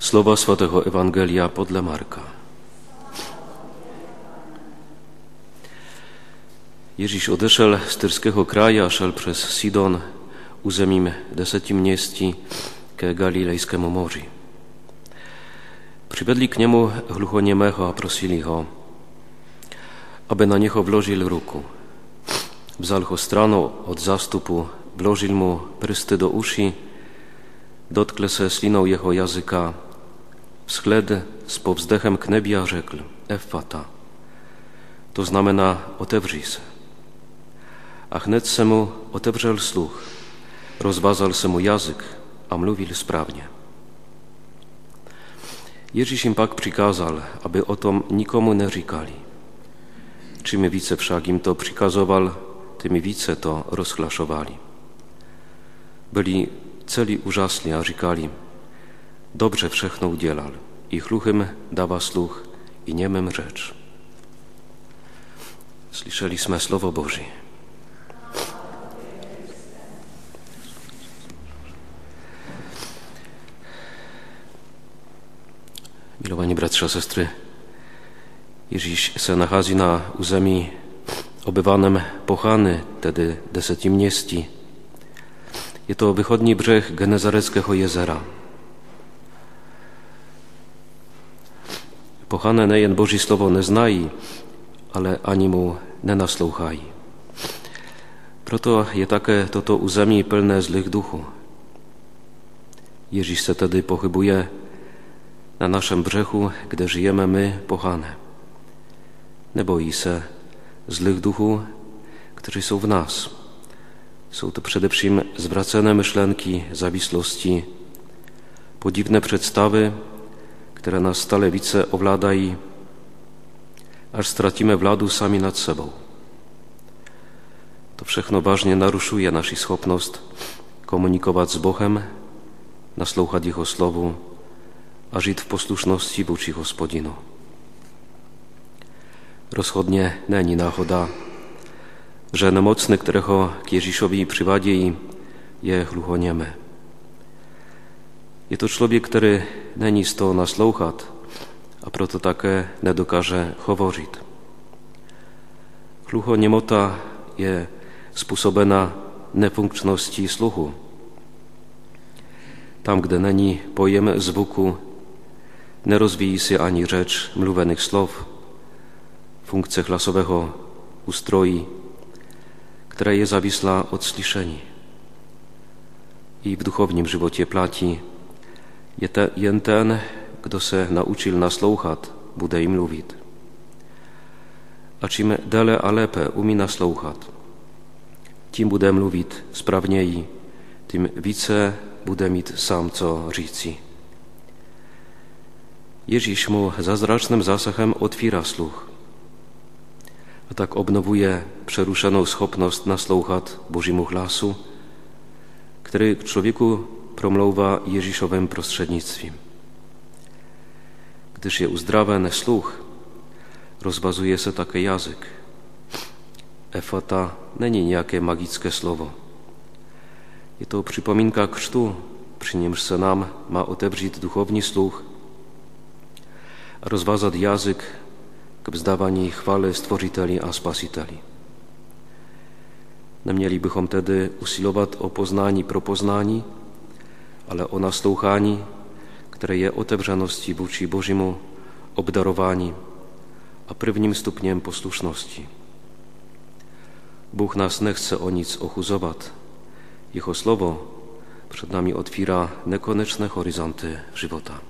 Słowa Świętego Ewangelia podle Marka. Ježíš odešel z Tyrskiego kraja, szedł przez Sidon, uzemim deseti městí ke Galilejskému moři. Přivedli k němu hluchoněmého a prosili ho, aby na něho vložil ruku. Vzal ho stranou od zastupu, vložil mu prsty do uši, dotkl se slinou jeho jazyka, wschled z powzdechem k nebi a rzekł Efata. To znamena otewrzyj se. A hned se mu otewrzał sluch, rozwazał se mu jazyk, a mluvil sprawnie. Ježíš im pak přikázal, aby o tom nikomu neříkali. Czym více však im to přikazoval, tymi více to rozklaszowali. Byli celi úžasli a říkali, dobrze wszechno udzielal i chluchym dawa sluch i niemym rzecz. Słyszeliśmy Słowo Boże. Milowani bratrze sestry, Ježíš se nachází na území obywanym Pochany, tedy deseti městí. Je to wychodni brzeg Genezareckiego jezera. Pochane nejen Boží slovo neznají, ale ani mu nenaslouchají. Proto je také toto území plné zlých duchů. Ježíš se tedy pochybuje na naszym brzegu, gdy żyjemy my, pochane. Nie boi se złych duchów, którzy są w nas. Są to przede wszystkim zwracane myślenki, zawisłości, podziwne przedstawy, które nas stale wice owladají, aż stracimy wladu sami nad sobą. To wszechno ważnie naruszuje naszą schopność komunikować z Bogiem, nasłuchać Jego słowu, a żyć w posłuszności wůči Hospodinu. Rozchodnie není náhoda, że nemocny, którego k Ježíšovi přivádí, je hluchoněme. Je to człowiek, który není z toho naslouchat a proto také nedokáže hovořit. Hluchoněmota je způsobena nefunkčností sluchu. Tam, kde není pojem zvuku, nerozvíjí się ani rzecz mluwenych słów, funkcja klasowego ustroi, która jest zawisła od słyszeni. I w duchownym żywocie placi jen ten, kdo se naučil naslouchat, bude jim mluvit. A čím déle a lépe umí naslouchat, tím bude mluvit sprawniej, tym více bude mít sam co říci. Ježíš mu zázračným zásahem otwiera sluch, a tak obnowuje przeruszoną schopność naslouchat Bożemu glasu, który k człowieku promlouwa Ježíšovém prostřednictvím. Gdyż je uzdraven sluch, rozbazuje se také jazyk. Efata není nějaké magické slovo. Je to připomínka krztu, przy němž se nám má otevřít duchovní sluch a rozvázat jazyk k wzdawaniu chwale Stworzyteli a Spasiteli. Neměli bychom tedy usilovat o poznání pro poznání, ale o naslouchání, které je otevřeností vůči Božímu obdarování a prvním stupněm poslušnosti. Bůh nás nechce o nic ochuzovat. Jeho slovo před námi otvírá nekonečné horizonty života.